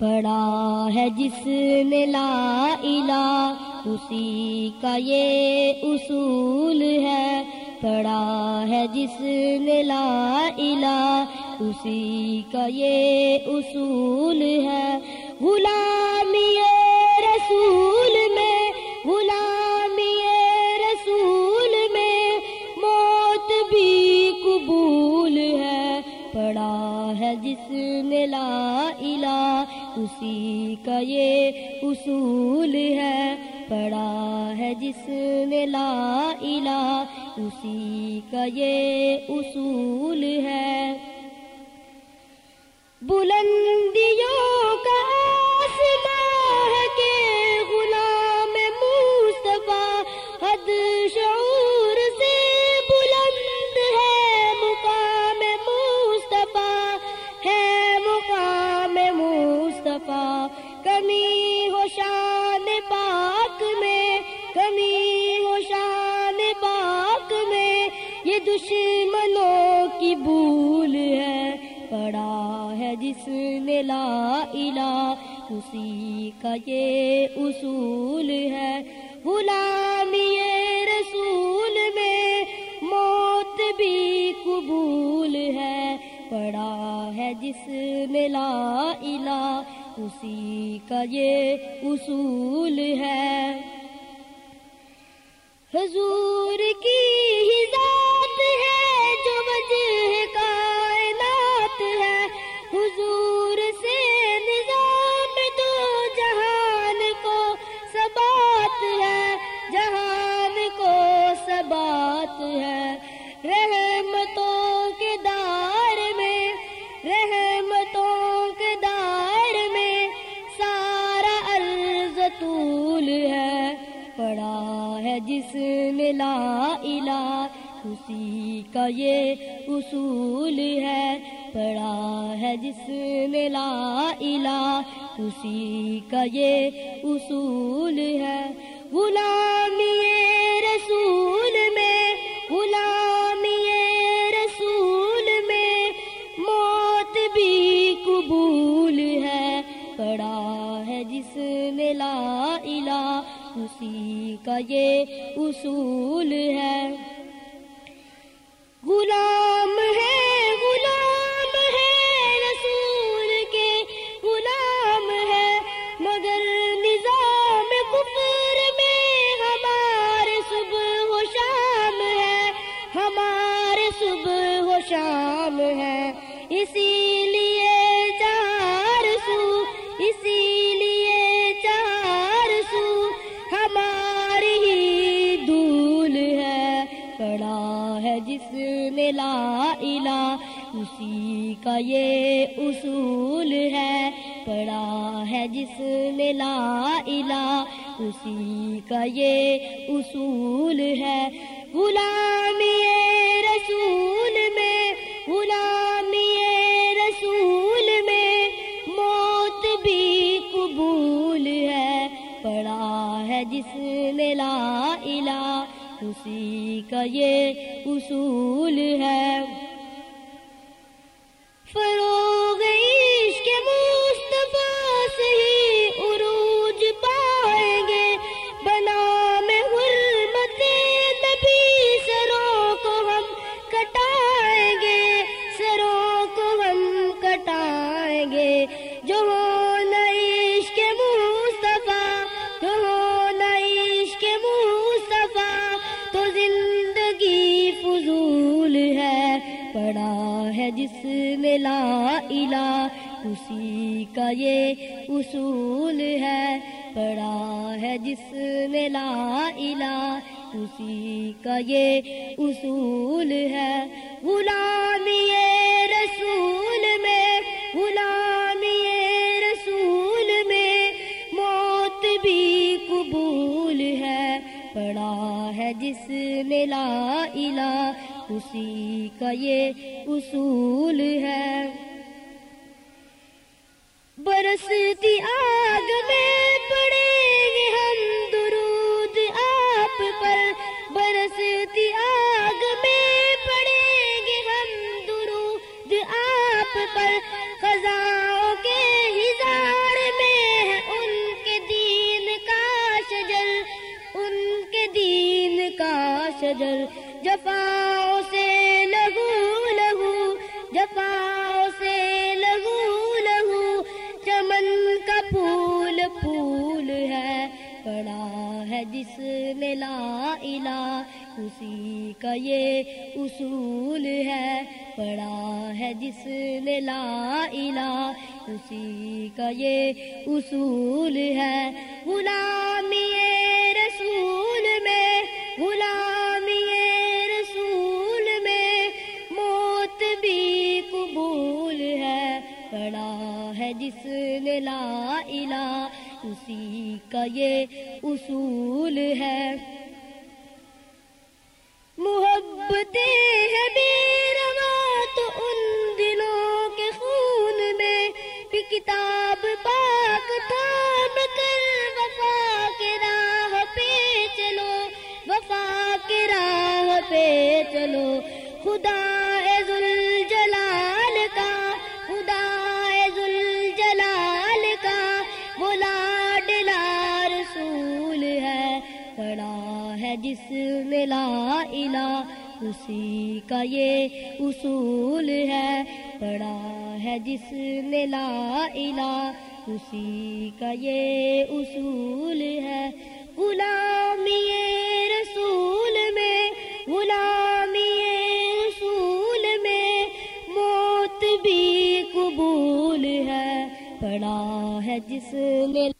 پڑا ہے جس نے لا الہ، اسی کا یہ اصول ہے۔ پڑا ہے جس نے لا الہ، اسی کا یہ اصول ہے۔ غلامی رسول میں، غلامی رسول میں موت بھی قبول ہے۔ پڑا ہے جس نے لا الہ اسی کا یہ اصول ہے۔ پڑا ہے جس نے لا الہ، اسی کا یہ اصول ہے۔ بلندیوں کا دشمنوں کی بھول ہے، پڑا ہے جس نے لا الہ، اسی کا یہ اصول ہے۔ غلامی رسول میں موت بھی قبول ہے۔ پڑا ہے جس نے لا الہ، اسی کا یہ اصول ہے۔ حضور کی ہی میں لا الہ اسی کا یہ اصول ہے۔ غلامی رسول میں غلامی رسول میں موت بھی قبول ہے۔ پڑا ہے جس میں لا الہ اسی کا یہ اصول ہے۔ غلام ہے اسی کا یہ اصول ہے۔ غلامی رسول میں غلامی رسول میں موت بھی قبول ہے۔ پڑا ہے جس میں لا الہ، اسی کا یہ اصول ہے۔ ہے جس میں لا الہ، اسی کا یہ اصول ہے۔ پڑا ہے جس میں لا الہ، اسی کا یہ اصول ہے۔ غلامی رسول میں غلامی رسول میں موت بھی قبول ہے۔ پڑا ہے جس میں لا الہ اسی کا یہ اصول ہے۔ برستی آگ میں پڑے گی ہم درود آپ پر۔ برستی آگ میں پڑے گی ہم درود آپ پر۔ خزاؤں کے ہزار میں ہے ان کے دین کا شجر۔ ان کے دین کا شجر۔ جفا جفاؤں سے لہو لہو چمن کا پھول پھول ہے، پڑا ہے جس میں لا علا اسی کا یہ اصول ہے۔ پڑا ہے جس نے لا علا اسی کا یہ اصول ہے۔ غلامی اسی کا یہ اصول ہے۔ محبتیں ہیں بیروا تو ان دلوں کے خون میں۔ بھی کتاب پاک تھام کر وفا کے راہ پہ چلو وفا کے راہ پہ چلو خدا جس میں لا الہ، اسی کا یہ اصول ہے۔ پڑا ہے جس میں لا الہ، اسی کا یہ اصول ہے۔ غلامی رسول میں غلامی رسول میں، موت بھی قبول ہے۔ پڑا ہے جس نے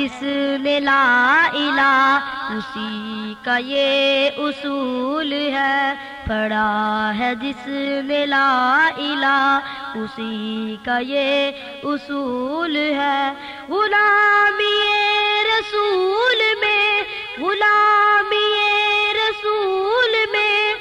جس نے لا الہ، اسی کا یہ اصول ہے۔ پڑا ہے جس نے لا الہ، اسی کا یہ اصول ہے۔ غلامی رسول میں، غلامی رسول میں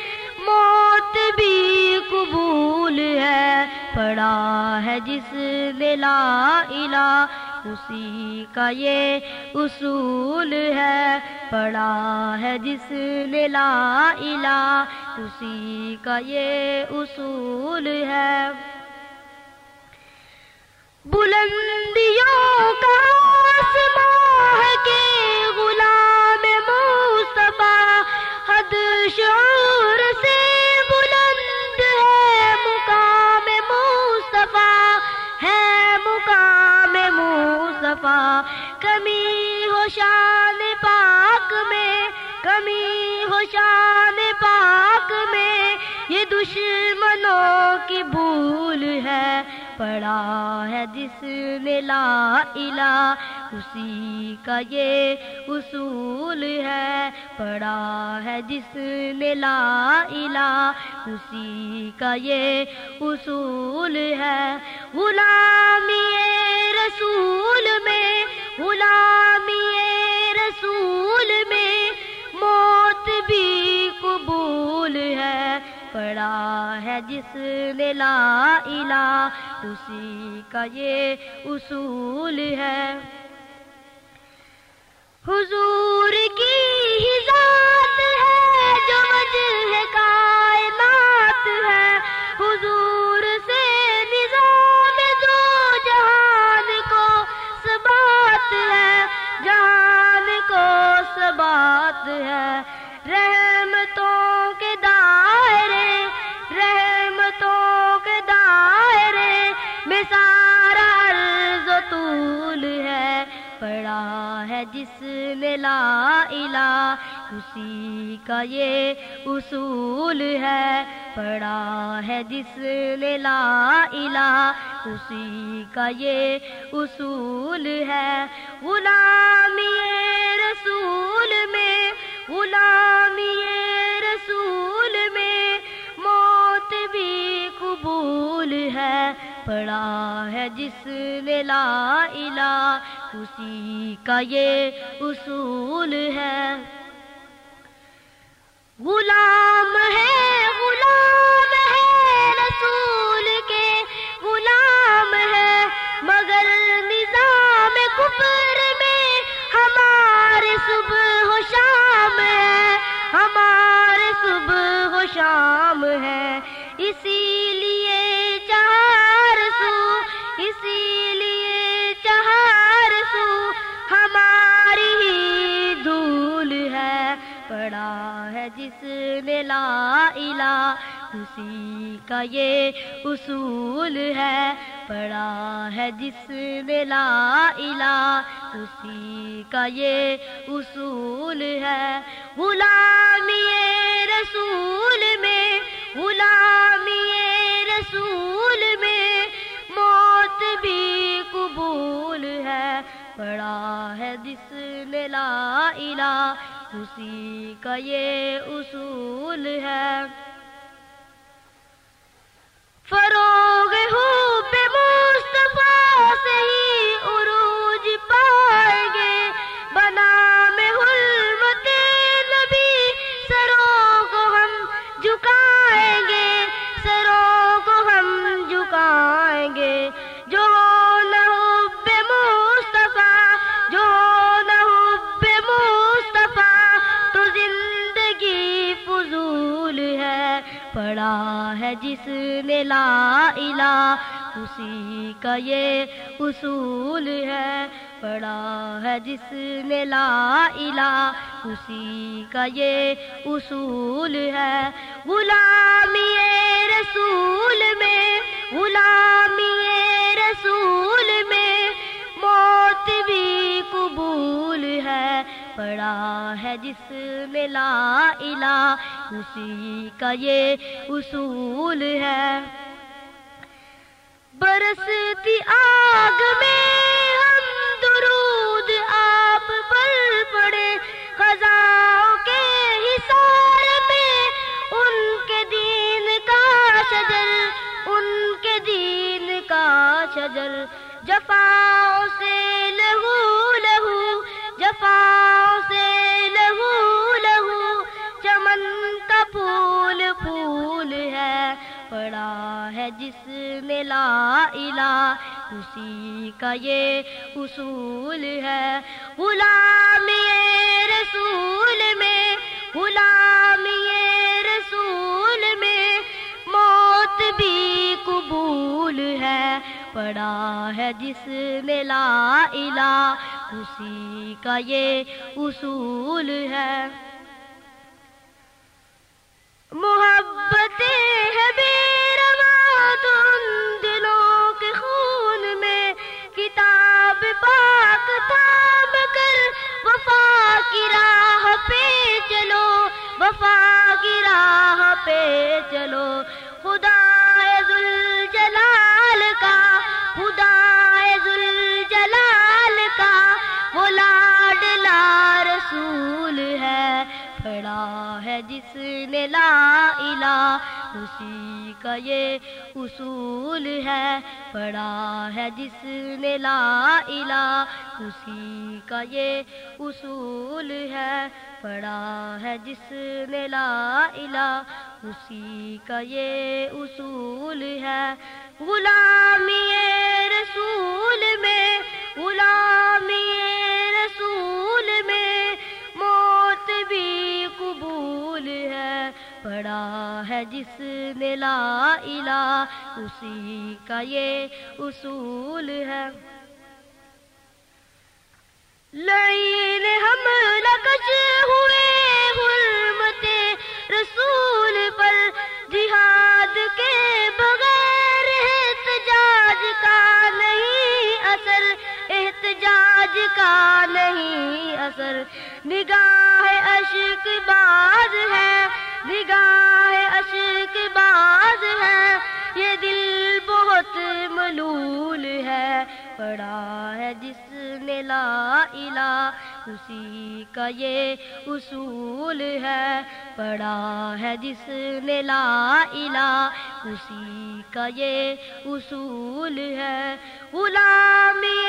موت بھی قبول ہے۔ پڑا ہے جس نے لا الہ اسی کا یہ اصول ہے۔ پڑا ہے جس نے لا الہ، اسی کا یہ اصول ہے۔ بلندیوں کا آسمان ہے کہ غلام مصطفیٰ حد شعور سے شان پاک میں، کمی ہو شان پاک میں۔ یہ دشمنوں کی بھول ہے، پڑا ہے جس نے لا الہ، اسی کا یہ اصول ہے۔ پڑا ہے جس نے لا الہ، اسی کا یہ اصول ہے۔ غلامی رسول میں، غلامی رسول میں موت بھی قبول ہے۔ پڑا ہے جس نے لا الہ، اسی کا یہ اصول ہے۔ حضور کی ہی ذات ہے جو وجہ کائنات ہے۔ حضور بات ہے۔ رحمتوں کے دائرے، رحمتوں کے دائرے میں سارا عرض و طول ہے۔ پڑا ہے جس نے لا الہ، اسی کا یہ اصول ہے۔ پڑا ہے جس نے لا الہ، اسی کا یہ اصول ہے۔ غلامی رسول میں غلامی رسول میں، موت بھی قبول ہے۔ پڑا ہے جس نے لا الہ، اسی کا یہ اصول ہے۔ غلام ہے غلام ہے رسول کے۔ غلام ہے، مگر نظام کفر میں ہمارے صبح و شام ہے۔ ہمارے صبح و شام ہے، اسی لیے پڑا ہے جس نے لا الہ، اسی کا یہ اصول ہے۔ پڑا ہے جس نے لا الہ، اسی کا یہ اصول ہے۔ غلامی رسول میں، غلامی رسول میں موت بھی قبول ہے۔ پڑا ہے جس نے لا الہ اسی کا یہ اصول ہے۔ فروغ جس نے لا الہ، اسی کا یہ اصول ہے۔ پڑا ہے جس نے لا الہ، اسی کا یہ اصول ہے۔ غلامی رسول میں، غلامی رسول میں، موت بھی قبول ہے۔ پڑا ہے جس میں لا الہ اسی کا یہ اصول ہے۔ برستی آ ہے جس لا الہ، اسی کا یہ اصول ہے۔ غلامی رسول میں غلامی رسول میں، موت بھی قبول ہے۔ پڑا ہے جس نے لا الہ، اسی کا یہ اصول ہے۔ محبت ہے پاک تھام کر وفا کی راہ پہ چلو، وفا کی راہ پہ چلو۔ خدا جلال کا خدا جلال کا۔ وہ لاڈلا رسول ہے پڑا ہے جس نے لا الہ۔ اسی کا یہ اصول ہے۔ پڑا ہے جس نے لا الہ۔ اسی کا یہ اصول ہے۔ پڑا ہے جس نے لا الہ۔ اسی کا یہ اصول ہے۔ غلامی رسول ہے جس نے لا الہ، اسی کا یہ اصول ہے۔ لعین ہم لکش ہوئے حرمت رسول پر، جہاد کے بغیر احتجاج کا نہیں اثر، احتجاج کا نہیں اثر۔ نگاہ اشک باز ہے نگاہ اشک باز ہے، یہ دل بہت ملول ہے۔ پڑا ہے جس نے لا الہ، اسی کا یہ اصول ہے۔ پڑا ہے جس نے لا الہ، اسی کا یہ اصول ہے۔ غلامی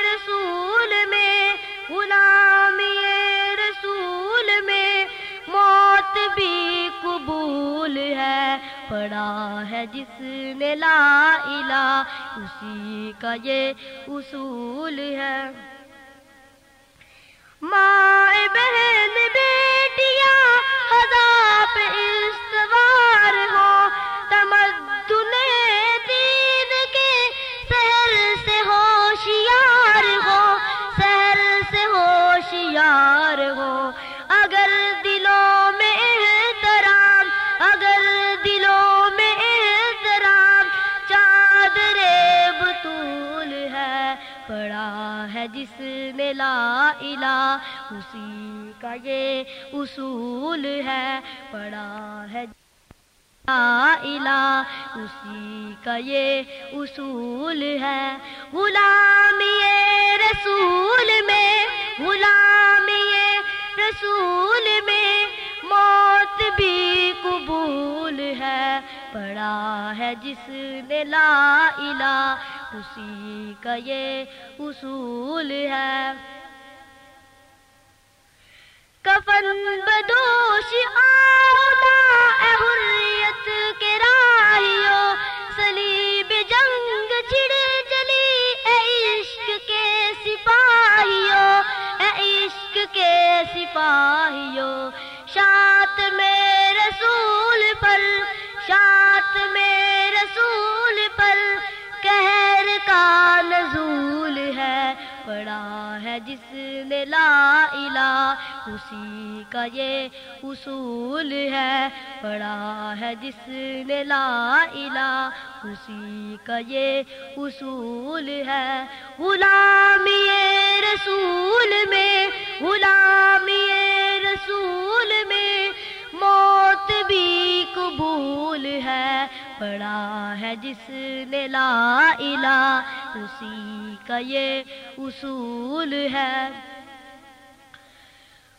رسول میں پڑا ہے جس نے لا الہ، اسی کا یہ اصول ہے۔ ماں بہن بیٹیاں پہ جس نے لا الہ، اسی کا یہ اصول ہے پڑا ہے لا الہ، اسی کا یہ اصول ہے۔ غلامی رسول میں غلامی رسول میں، موت بھی قبول ہے۔ پڑا ہے جس نے لا الہ، اسی کا یہ اصول ہے۔ کفن بدوش آتا اے حریت کے راہیو سلیب جنگ چھڑ جلی اے عشق کے سپاہیو، اے عشق کے سپاہیو شات میں رسول پر شات میں رسول پر کہر کا نزول ہے، پڑا ہے جس نے لا الہ، اسی کا یہ اصول ہے۔ پڑا ہے جس نے لا الہ، اسی کا یہ اصول ہے۔ غلامی رسول میں، غلامی رسول میں، موت بھی قبول ہے۔ پڑا ہے جس نے لا الہ، اسی کا یہ اصول ہے۔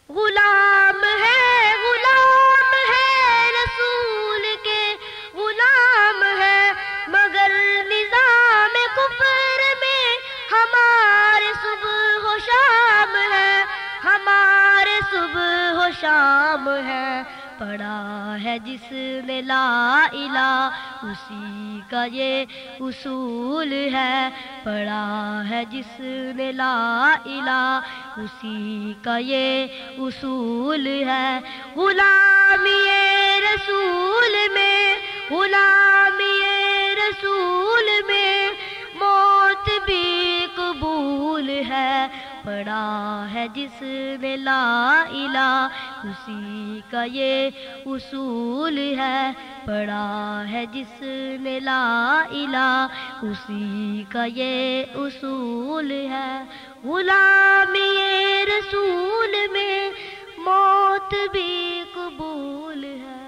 غلام ہے غلام ہے رسول کے۔ غلام ہے، مگر نظام کفر میں ہمارے صبح و شام ہے۔ ہمارے صبح و شام ہے۔ پڑا ہے جس نے لا الہ، اسی کا یہ اصول ہے۔ پڑا ہے جس نے لا الہ، اسی کا یہ اصول ہے۔ غلامی رسول میں، غلامی رسول پڑا ہے جس نے لا الہ، اسی کا یہ اصول ہے۔ پڑا ہے جس نے لا الہ، اسی کا یہ اصول ہے۔ غلامی رسول میں موت بھی قبول ہے۔